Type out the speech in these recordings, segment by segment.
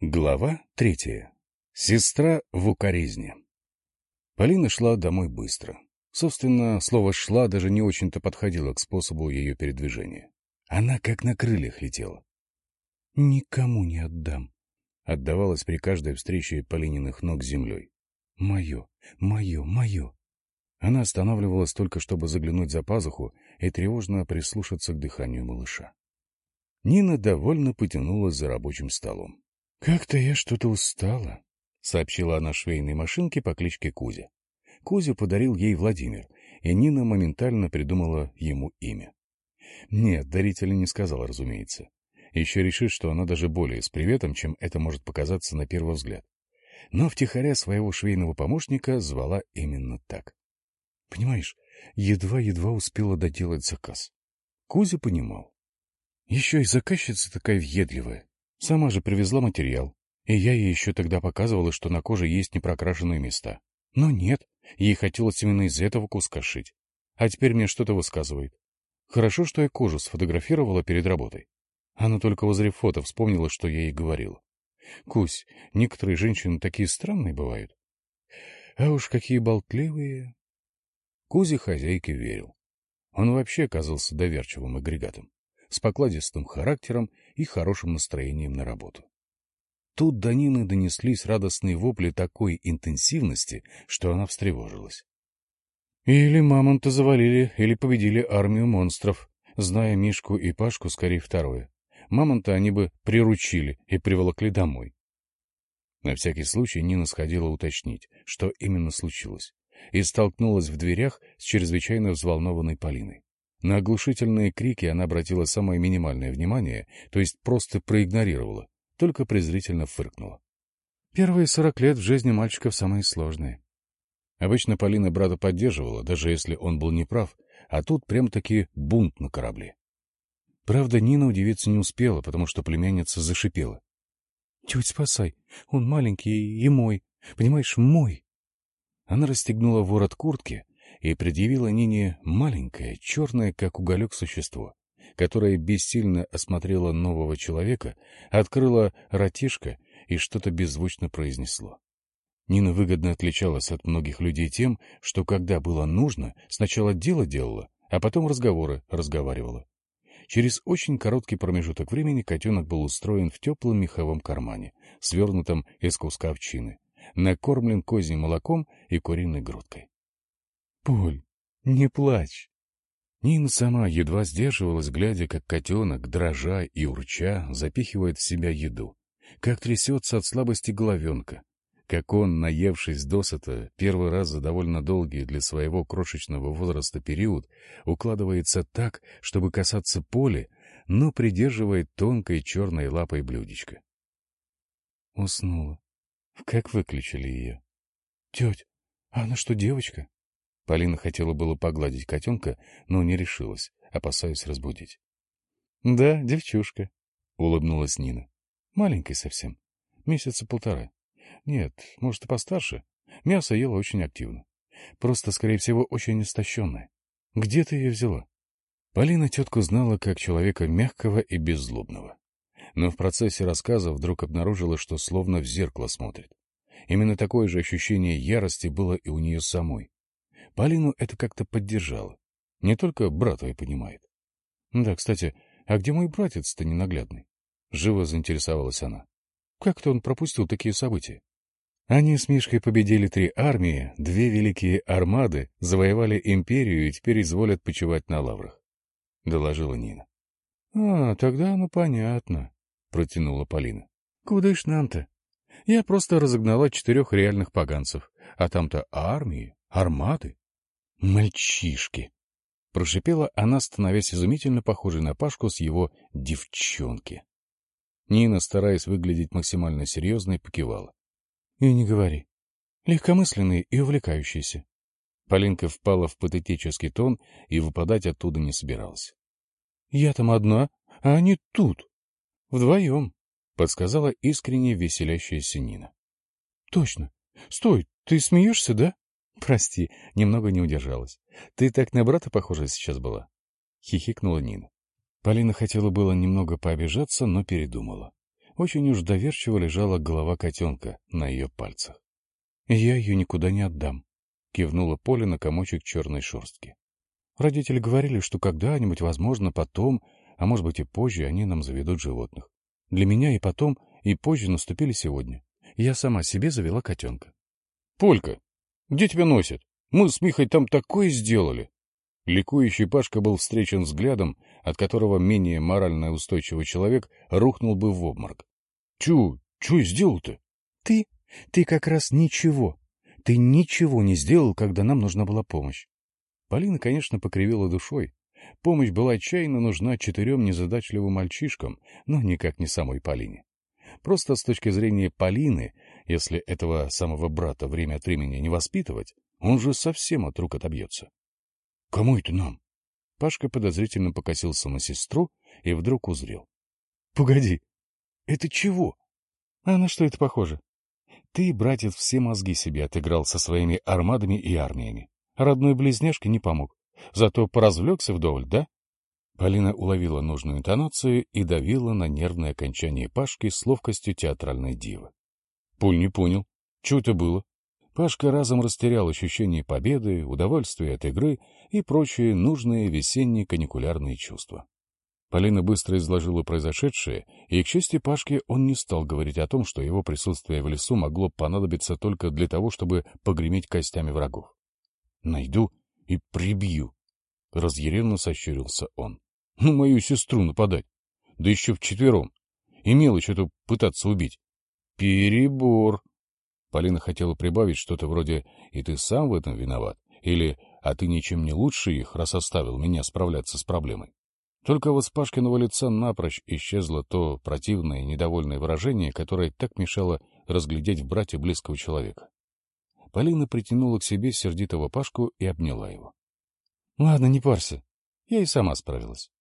Глава третья. Сестра в укоризне. Полина шла домой быстро. Собственно, слово «шла» даже не очень-то подходило к способу ее передвижения. Она как на крыльях летела. «Никому не отдам», — отдавалась при каждой встрече Полининых ног землей. «Мое, мое, мое». Она останавливалась только, чтобы заглянуть за пазуху и тревожно прислушаться к дыханию малыша. Нина довольно потянулась за рабочим столом. — Как-то я что-то устала, — сообщила она швейной машинке по кличке Кузя. Кузю подарил ей Владимир, и Нина моментально придумала ему имя. Нет, даритель не сказал, разумеется. Еще решит, что она даже более с приветом, чем это может показаться на первый взгляд. Но втихаря своего швейного помощника звала именно так. Понимаешь, едва-едва успела доделать заказ. Кузя понимал. Еще и заказчица такая въедливая. Сама же привезла материал, и я ей еще тогда показывала, что на коже есть непрокрашенные места. Но нет, ей хотелось именно из этого куска шить. А теперь мне что-то высказывает. Хорошо, что я кожу сфотографировала перед работой. Она только возле фото вспомнила, что я ей говорила. Кусь, некоторые женщины такие странные бывают. А уж какие болтливые. Кузе хозяйке верил. Он вообще оказался доверчивым агрегатом с покладистым характером и хорошим настроением на работу. Тут до Нины донеслись радостные вопли такой интенсивности, что она встревожилась. Или мамонта завалили, или победили армию монстров, зная Мишку и Пашку, скорее второе. Мамонта они бы приручили и приволокли домой. На всякий случай Нина сходила уточнить, что именно случилось, и столкнулась в дверях с чрезвычайно взволнованной Полиной. На оглушительные крики она обратила самое минимальное внимание, то есть просто проигнорировала, только презрительно фыркнула. Первые сорок лет в жизни мальчиков самые сложные. Обычно Полина брата поддерживала, даже если он был неправ, а тут прям-таки бунт на корабле. Правда, Нина удивиться не успела, потому что племянница зашипела. — Тетя, спасай, он маленький и мой, понимаешь, мой. Она расстегнула ворот куртки, и предъявила Нине маленькое, черное, как уголек, существо, которое бессильно осмотрело нового человека, открыло ротишко и что-то беззвучно произнесло. Нина выгодно отличалась от многих людей тем, что когда было нужно, сначала дело делала, а потом разговоры разговаривала. Через очень короткий промежуток времени котенок был устроен в теплом меховом кармане, свернутом из куска овчины, накормлен козьим молоком и куриной грудкой. Поль, не плачь. Нина сама едва сдерживалась, глядя, как котенок, дрожа и урча, запихивает в себя еду, как трясется от слабости головенка, как он, наевшись досыта, первый раз за довольно долгий для своего крошечного возраста период, укладывается так, чтобы касаться поля, но придерживает тонкой черной лапой блюдечко. Уснула. Как выключили ее? — Тетя, а она что, девочка? Полина хотела было погладить котенка, но не решилась, опасаясь разбудить. — Да, девчушка, — улыбнулась Нина. — Маленькая совсем. Месяца полтора. Нет, может, и постарше. Мясо ела очень активно. Просто, скорее всего, очень истощенная. Где ты ее взяла? Полина тетку знала как человека мягкого и беззлобного. Но в процессе рассказа вдруг обнаружила, что словно в зеркало смотрит. Именно такое же ощущение ярости было и у нее самой. Полину это как-то поддержало. Не только брат твой понимает. Да, кстати, а где мой братец-то ненаглядный? Живо заинтересовалась она. Как-то он пропустил такие события. Они с Мишкой победили три армии, две великие армады, завоевали империю и теперь изволят почивать на лаврах, — доложила Нина. — А, тогда оно понятно, — протянула Полина. — Куда ж нам-то? Я просто разогнала четырех реальных поганцев, а там-то армии, армады. «Мальчишки!» — прошипела она, становясь изумительно похожей на Пашку с его девчонки. Нина, стараясь выглядеть максимально серьезной, покивала. — И не говори. Легкомысленный и увлекающийся. Полинка впала в патетический тон и выпадать оттуда не собиралась. — Я там одна, а они тут. Вдвоем, — подсказала искренне веселящаяся Нина. — Точно. Стой, ты смеешься, да? Прости, немного не удержалась. Ты так на брата похожа сейчас была. Хихикнула Нина. Полина хотела было немного пообижаться, но передумала. Очень уж доверчиво лежала голова котенка на ее пальцах. — Я ее никуда не отдам, — кивнула Поля на комочек черной шерстки. Родители говорили, что когда-нибудь, возможно, потом, а может быть и позже, они нам заведут животных. Для меня и потом, и позже наступили сегодня. Я сама себе завела котенка. — Полька, где тебя носят? Мы с Михой там такое сделали. Ликующий Пашка был встречен взглядом, от которого менее морально устойчивый человек рухнул бы в обморок. — Чё? Чё сделал-то? — Ты? Ты как раз ничего. Ты ничего не сделал, когда нам нужна была помощь. Полина, конечно, покривила душой. Помощь была отчаянно нужна четырем незадачливым мальчишкам, но никак не самой Полине. Просто с точки зрения Полины, если этого самого брата время от времени не воспитывать, он же совсем от рук отобьется. — Кому это нам? Пашка подозрительно покосился на сестру и вдруг узрел. — Погоди, это чего? А на что это похоже? Ты, братец, все мозги себе отыграл со своими армадами и армиями. Родной близняшка не помог. Зато поразвлекся вдоволь, да? Полина уловила нужную интонацию и давила на нервное окончание Пашки с ловкостью театральной дивы. Пуль не понял. Что это было? Пашка разом растерял ощущение победы, удовольствия от игры и прочие нужные весенние каникулярные чувства. Полина быстро изложила произошедшее, и, к счастью Пашке, он не стал говорить о том, что его присутствие в лесу могло понадобиться только для того, чтобы погреметь костями врагов. Найду и прибью. Разъяренно сощурился он. Ну, мою сестру нападать. Да еще вчетвером. И мелочь эту пытаться убить. Перебор. Полина хотела прибавить что-то вроде «И ты сам в этом виноват» или «А ты ничем не лучше их, раз оставил меня справляться с проблемой». Только вот с Пашкиного лица напрочь исчезло то противное недовольное выражение, которое так мешало разглядеть в брате близкого человека. Полина притянула к себе сердитого Пашку и обняла его. — Ладно, не парься. Я и сама справилась. —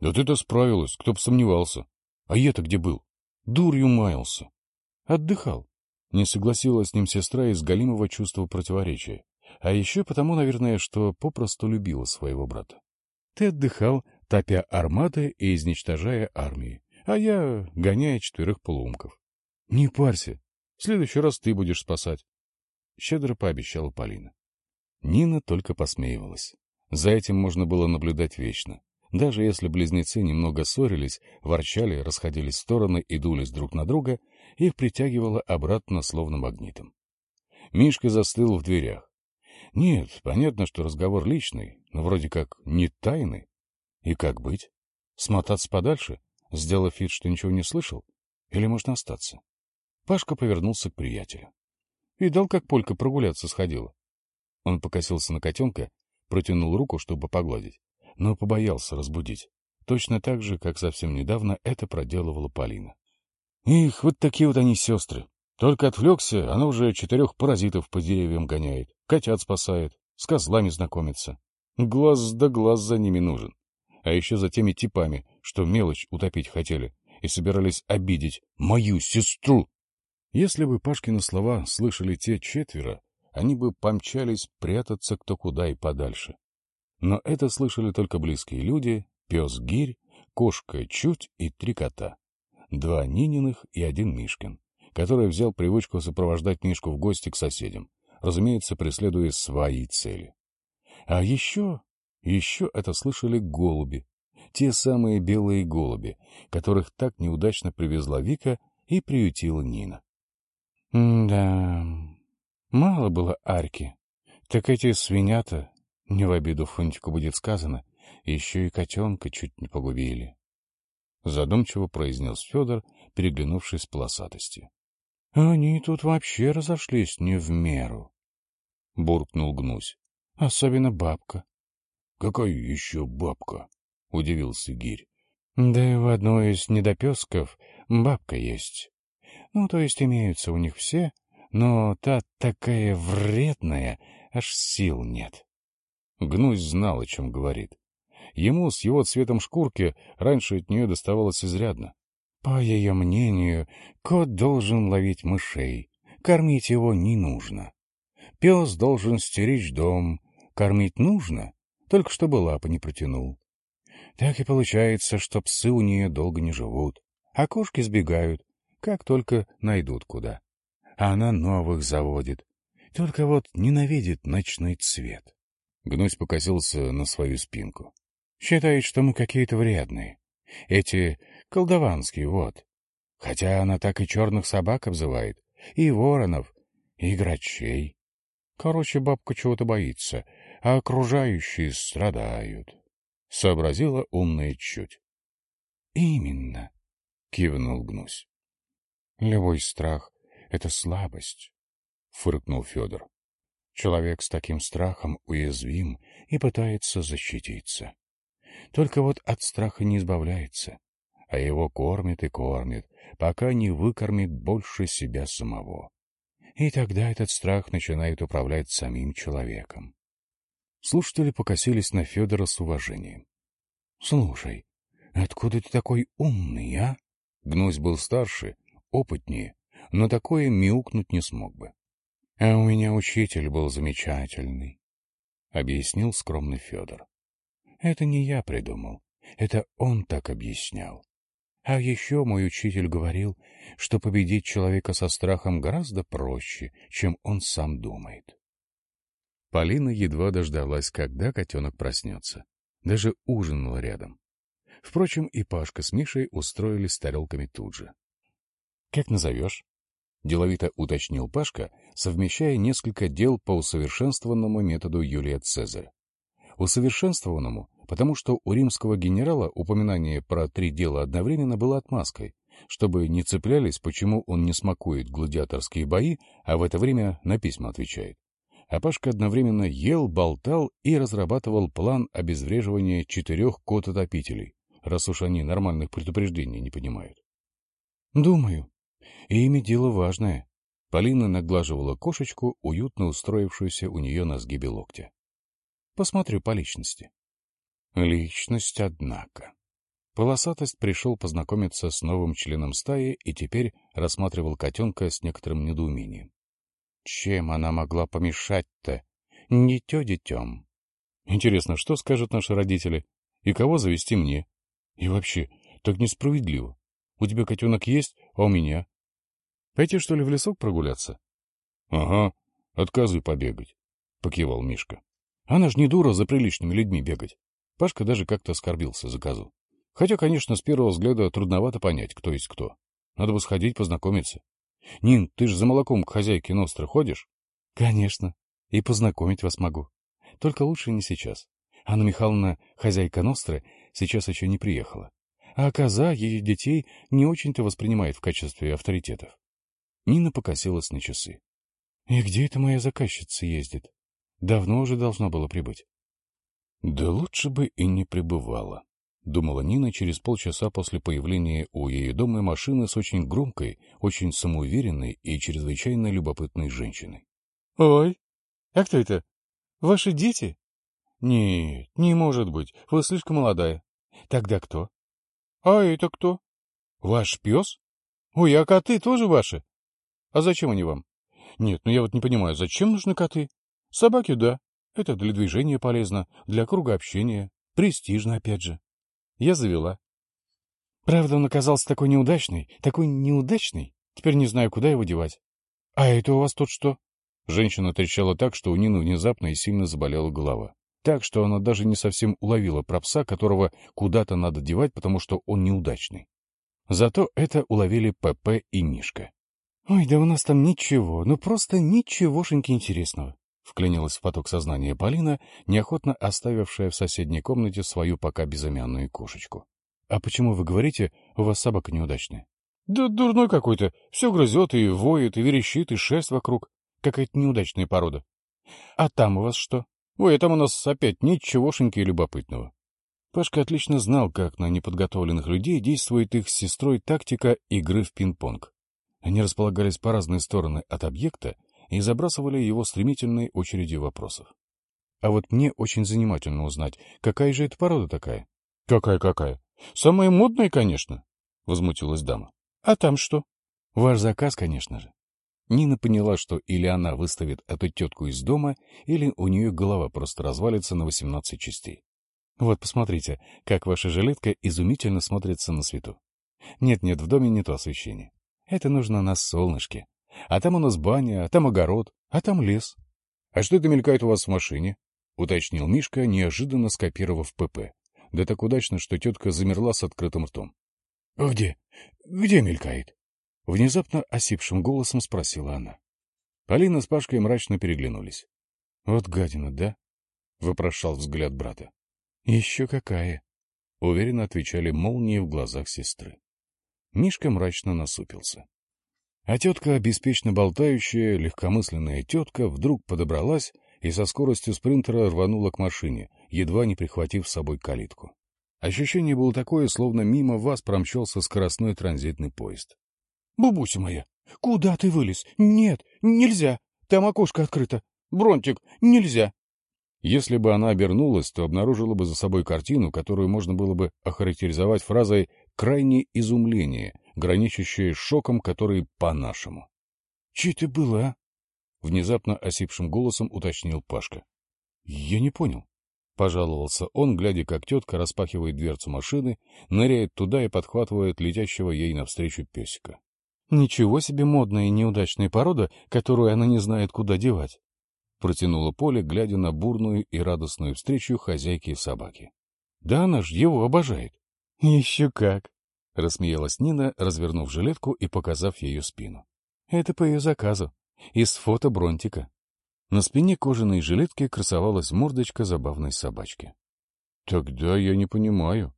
Да ты-то справилась, кто б сомневался. А я-то где был? Дурью маялся. — Отдыхал. Не согласилась с ним сестра из галимого чувства противоречия. А еще потому, наверное, что попросту любила своего брата. Ты отдыхал, топя арматы и изничтожая армии, а я гоняя четверых полуумков. — Не парься. В следующий раз ты будешь спасать. — щедро пообещала Полина. Нина только посмеивалась. За этим можно было наблюдать вечно. Даже если близнецы немного ссорились, ворчали, расходились в стороны и дулись друг на друга, их притягивало обратно словно магнитом. Мишка застыл в дверях. Нет, понятно, что разговор личный, но вроде как не тайный. И как быть? Смотаться подальше, сделав вид, что ничего не слышал? Или можно остаться? Пашка повернулся к приятелю. Видал, как Полька прогуляться сходила? Он покосился на котенка, протянул руку, чтобы погладить, но побоялся разбудить. Точно так же, как совсем недавно это проделывала Полина. Их, вот такие вот они сестры. Только отвлекся, она уже четырех паразитов по деревьям гоняет, котят спасает, с козлами знакомится. Глаз да глаз за ними нужен. А еще за теми типами, что мелочь утопить хотели и собирались обидеть мою сестру. Если бы Пашкины слова слышали те четверо, они бы помчались прятаться кто куда и подальше. Но это слышали только близкие люди, пес Гирь, кошка Чуть и три кота. Два Нининых и один Мишкин, который взял привычку сопровождать Мишку в гости к соседям, разумеется, преследуя свои цели. А еще, еще это слышали голуби, те самые белые голуби, которых так неудачно привезла Вика и приютила Нина. Да, мало было арки. Так эти свинята, не в обиду Фунтику будет сказано, еще и котенка чуть не погубили. Задумчиво произнес Федор, переглянувшись с полосатостью. — Они тут вообще разошлись не в меру. — буркнул Гнусь. — Особенно бабка. — Какая еще бабка? — удивился Гирь. — Да и в одной из недопесков бабка есть. Ну, то есть имеются у них все, но та такая вредная, аж сил нет. Гнусь знал, о чем говорит. Ему с его цветом шкурки раньше от нее доставалось изрядно. По ее мнению, кот должен ловить мышей, кормить его не нужно. Пес должен стеречь дом, кормить нужно, только чтобы лапы не протянул. Так и получается, что псы у нее долго не живут, а кошки сбегают, как только найдут куда. А она новых заводит. Только вот ненавидит ночной цвет. Гнусь покосился на свою спинку. Считает, что мы какие-то вредные. Эти колдованские, вот. Хотя она так и черных собак обзывает, и воронов, и грачей. Короче, бабка чего-то боится, а окружающие страдают. Сообразила умная чуть. — Именно, — кивнул Гнусь. — Любой страх — это слабость, — фыркнул Федор. Человек с таким страхом уязвим и пытается защититься. Только вот от страха не избавляется, а его кормит и кормит, пока не выкормит больше себя самого. И тогда этот страх начинает управлять самим человеком. Слушатели покосились на Федора с уважением. — Слушай, откуда ты такой умный, а? Гнусь был старше, опытнее, но такое мяукнуть не смог бы. — А у меня учитель был замечательный, — объяснил скромный Федор. — Это не я придумал, это он так объяснял. А еще мой учитель говорил, что победить человека со страхом гораздо проще, чем он сам думает. Полина едва дождалась, когда котенок проснется. Даже ужинала рядом. Впрочем, и Пашка с Мишей устроились с тарелками тут же. — Как назовешь? — деловито уточнил Пашка, совмещая несколько дел по усовершенствованному методу Юлия Цезаря. Усовершенствованному, потому что у римского генерала упоминание про три дела одновременно было отмазкой, чтобы не цеплялись, почему он не смакует гладиаторские бои, а в это время на письма отвечает. А Пашка одновременно ел, болтал и разрабатывал план обезвреживания четырех кот-отопителей, раз уж они нормальных предупреждений не понимают. «Думаю. И ими дело важное». Полина наглаживала кошечку, уютно устроившуюся у нее на сгибе локтя. «Посмотрю по личности». Личность, однако. Полосатость пришел познакомиться с новым членом стаи и теперь рассматривал котенка с некоторым недоумением. Чем она могла помешать-то? Не тё детем. Интересно, что скажут наши родители? И кого завести мне? И вообще, так несправедливо. У тебя котенок есть, а у меня. Пойти, что ли, в лесок прогуляться? — Ага, отказывай побегать, — покивал Мишка. — Она ж не дура за приличными людьми бегать. Пашка даже как-то оскорбился заказу. Хотя, конечно, с первого взгляда трудновато понять, кто есть кто. Надо бы сходить познакомиться. Нин, ты же за молоком к хозяйке Ностры ходишь? Конечно. И познакомить вас могу. Только лучше не сейчас. Анна Михайловна, хозяйка Ностры, сейчас еще не приехала. А коза ее детей не очень-то воспринимает в качестве авторитетов. Нина покосилась на часы. — И где эта моя заказчица ездит? Давно уже должно было прибыть. Да лучше бы и не пребывала, — думала Нина через полчаса после появления у ее дома машины с очень громкой, очень самоуверенной и чрезвычайно любопытной женщиной. — Ой, а кто это? Ваши дети? — Нет, не может быть, вы слишком молодая. — Тогда кто? — А это кто? — Ваш пес? — Ой, а коты тоже ваши? — А зачем они вам? — Нет, ну я вот не понимаю, зачем нужны коты? Собаки — да, это для движения полезно, для круга общения. Престижно, опять же. Я завела. Правда, он оказался такой неудачный, такой неудачный. Теперь не знаю, куда его девать. А это у вас тут что? Женщина трещала так, что у Нины внезапно и сильно заболела голова. Так, что она даже не совсем уловила про пса, которого куда-то надо девать, потому что он неудачный. Зато это уловили ПП и Мишка. — Ой, да у нас там ничего, ну просто ничегошеньки интересного. Вклинилась в поток сознания Полина, неохотно оставившая в соседней комнате свою пока безымянную кошечку. — А почему вы говорите, у вас собака неудачная? — Да дурной какой-то. Все грызет и воет, и верещит, и шерсть вокруг. Какая-то неудачная порода. — А там у вас что? — Ой, а там у нас опять ничегошеньки любопытного. Пашка отлично знал, как на неподготовленных людей действует их с сестрой тактика игры в пинг-понг. Они располагались по разные стороны от объекта и забрасывали его стремительной очередью вопросов. А вот мне очень занимательно узнать, какая же это порода такая? — Какая-какая? Самая модная, конечно, — возмутилась дама. — А там что? — Ваш заказ, конечно же. Нина поняла, что или она выставит эту тетку из дома, или у нее голова просто развалится на восемнадцать частей. Вот посмотрите, как ваша жилетка изумительно смотрится на свету. Нет-нет, в доме не то освещение. Это нужно на солнышке. А там у нас баня, а там огород, а там лес. — А что это мелькает у вас в машине? — уточнил Мишка, неожиданно скопировав ПП. Да так удачно, что тетка замерла с открытым ртом. — Где? Где мелькает? — внезапно осипшим голосом спросила она. Полина с Пашкой мрачно переглянулись. — Вот гадина, да? — вопрошал взгляд брата. — Еще какая! — уверенно отвечали молнии в глазах сестры. Мишка мрачно насупился. А тетка, беспечно болтающая, легкомысленная тетка, вдруг подобралась и со скоростью спринтера рванула к машине, едва не прихватив с собой калитку. Ощущение было такое, словно мимо вас промчался скоростной транзитный поезд. — Бабуся моя, куда ты вылез? Нет, нельзя. Там окошко открыто. Бронтик, нельзя. Если бы она обернулась, то обнаружила бы за собой картину, которую можно было бы охарактеризовать фразой «крайнее изумление», граничащее с шоком, который по-нашему. — Че это было, а? — внезапно осипшим голосом уточнил Пашка. — Я не понял. — пожаловался он, глядя, как тетка распахивает дверцу машины, ныряет туда и подхватывает летящего ей навстречу песика. — Ничего себе модная и неудачная порода, которую она не знает, куда девать протянула Поле, глядя на бурную и радостную встречу хозяйки и собаки. — Да она ж его обожает. — Еще как! — рассмеялась Нина, развернув жилетку и показав ее спину. — Это по ее заказу. Из фото Бронтика. На спине кожаной жилетки красовалась мордочка забавной собачки. — Тогда я не понимаю.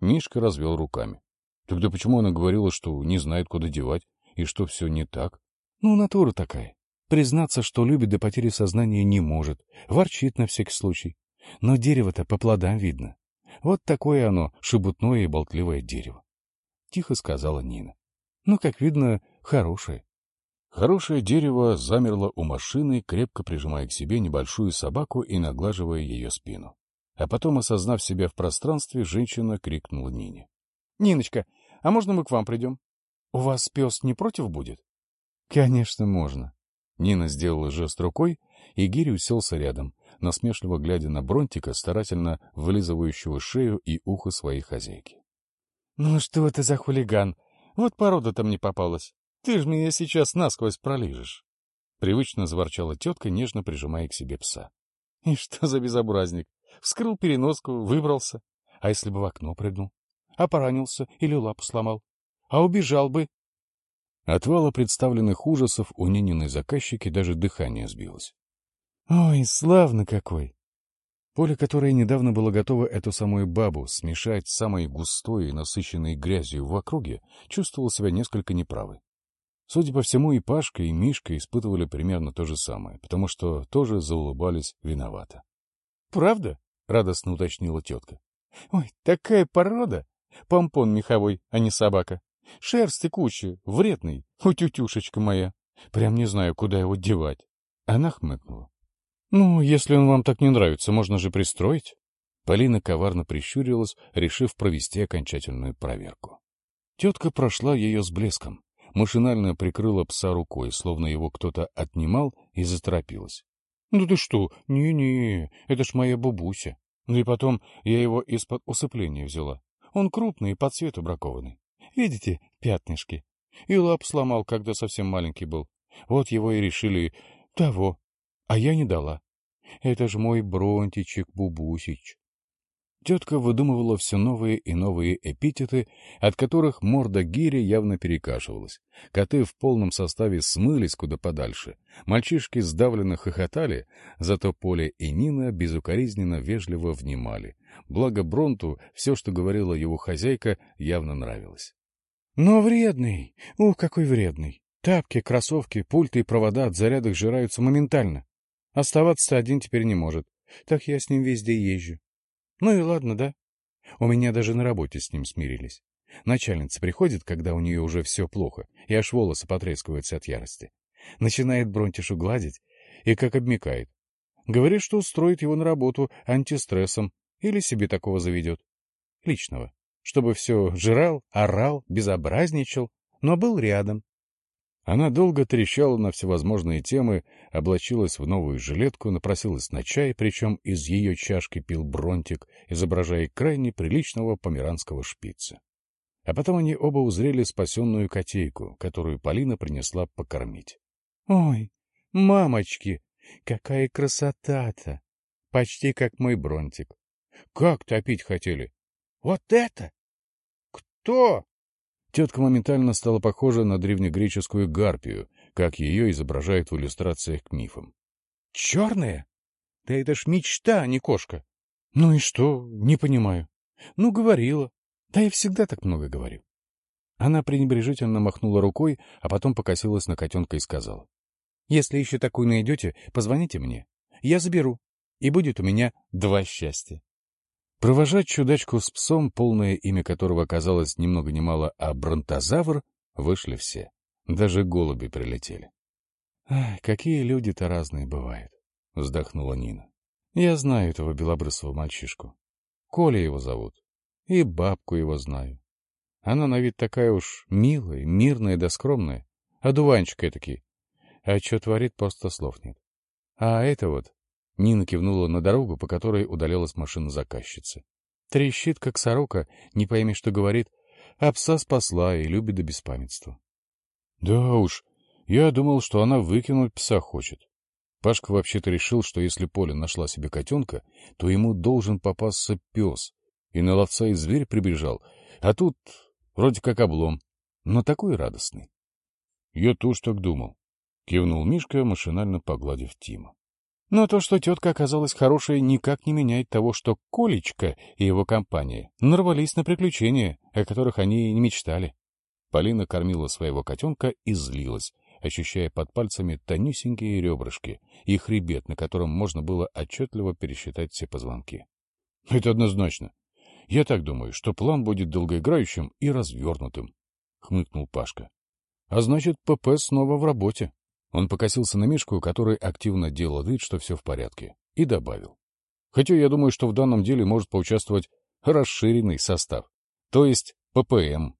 Мишка развел руками. — Тогда почему она говорила, что не знает, куда девать, и что все не так? — Ну, натура такая. Признаться, что любит до потери сознания не может, ворчит на всякий случай. Но дерево-то по плодам видно. Вот такое оно, шебутное и болтливое дерево. Тихо сказала Нина. Ну, как видно, хорошее. Хорошее дерево замерло у машины, крепко прижимая к себе небольшую собаку и наглаживая ее спину. А потом, осознав себя в пространстве, женщина крикнула Нине. — Ниночка, а можно мы к вам придем? У вас пес не против будет? — Конечно, можно. Нина сделала жест рукой, и Гири уселся рядом, насмешливо глядя на Бронтика, старательно вылизывающего шею и ухо своей хозяйки. — Ну что ты за хулиган? Вот порода-то мне попалась. Ты ж меня сейчас насквозь пролижешь. Привычно заворчала тетка, нежно прижимая к себе пса. — И что за безобразник? Вскрыл переноску, выбрался. А если бы в окно прыгнул? А поранился или лапу сломал? А убежал бы? От вала представленных ужасов у Нининой заказчики даже дыхание сбилось. «Ой, славно какой!» Поле, которое недавно было готово эту самую бабу смешать с самой густой и насыщенной грязью в округе, чувствовал себя несколько неправой. Судя по всему, и Пашка, и Мишка испытывали примерно то же самое, потому что тоже заулыбались виновато. — Правда? — радостно уточнила тетка. — Ой, такая порода! Помпон меховой, а не собака. Шерсти куча, вредный, утютюшечка моя. Прям не знаю, куда его девать. Она хмыкнула. — Ну, если он вам так не нравится, можно же пристроить. Полина коварно прищурилась, решив провести окончательную проверку. Тетка прошла ее с блеском, машинально прикрыла пса рукой, словно его кто-то отнимал, и заторопилась. — Ну ты что? Не-не, это ж моя бабуся. Ну и потом я его из-под усыпления взяла. Он крупный и по цвету бракованный. Видите, пятнышки. И лап сломал, когда совсем маленький был. Вот его и решили того. А я не дала. Это ж мой Бронтичек Бубусич. Тетка выдумывала все новые и новые эпитеты, от которых морда гири явно перекашивалась. Коты в полном составе смылись куда подальше. Мальчишки сдавленно хохотали, зато Поля и Нина безукоризненно вежливо внимали. Благо Бронту все, что говорила его хозяйка, явно нравилось. — Но вредный! Ух, какой вредный! Тапки, кроссовки, пульты и провода от зарядок жираются моментально. Оставаться-то один теперь не может. Так я с ним везде езжу. Ну и ладно, да? У меня даже на работе с ним смирились. Начальница приходит, когда у нее уже все плохо, и аж волосы потрескиваются от ярости. Начинает Бронтишу гладить и как обмекает. Говорит, что устроит его на работу антистрессом или себе такого заведет. Личного. Чтобы все жрал, орал, безобразничал, но был рядом, она долго трещала на всевозможные темы, облачилась в новую жилетку, напросилась на чай, причем из ее чашки пил бронтик, изображая крайне приличного померанского шпица. А потом они оба узрели спасенную котейку, которую Полина принесла покормить. — Ой, мамочки, какая красота-то! Почти как мой бронтик. Как топить хотели? Вот это? Кто? Тетка моментально стала похожа на древнегреческую гарпию, как ее изображают в иллюстрациях к мифам. — Черная? Да это ж мечта, а не кошка. — Ну и что? Не понимаю. Ну, говорила. Да я всегда так много говорю. Она пренебрежительно махнула рукой, а потом покосилась на котенка и сказала. — Если еще такую найдете, позвоните мне. Я заберу. И будет у меня два счастья. Провожать чудачку с псом, полное имя которого оказалось ни много ни мало, а бронтозавр, вышли все. Даже голуби прилетели. — Какие люди-то разные бывают, — вздохнула Нина. — Я знаю этого белобрысого мальчишку. Коля его зовут. И бабку его знаю. Она на вид такая уж милая, мирная да скромная. Одуванчик этакий. А что творит, просто слов нет. А это вот... Нина кивнула на дорогу, по которой удалялась машина заказчицы. Трещит, как сорока, не пойми, что говорит, а пса спасла и любит до беспамятства. Да уж, я думал, что она выкинуть пса хочет. Пашка вообще-то решил, что если Поля нашла себе котенка, то ему должен попасться пес, и на ловца и зверь прибежал, а тут вроде как облом, но такой радостный. — Я тоже так думал, — кивнул Мишка, машинально погладив Тима. Но то, что тетка оказалась хорошей, никак не меняет того, что Колечка и его компания нарвались на приключения, о которых они и не мечтали. Полина кормила своего котенка и злилась, ощущая под пальцами тонюсенькие ребрышки и хребет, на котором можно было отчетливо пересчитать все позвонки. — Это однозначно. Я так думаю, что план будет долгоиграющим и развернутым, — хмыкнул Пашка. — А значит, ПП снова в работе. Он покосился на Мишку, который активно делал вид, что все в порядке, и добавил. Хотя я думаю, что в данном деле может поучаствовать расширенный состав, то есть ППМ.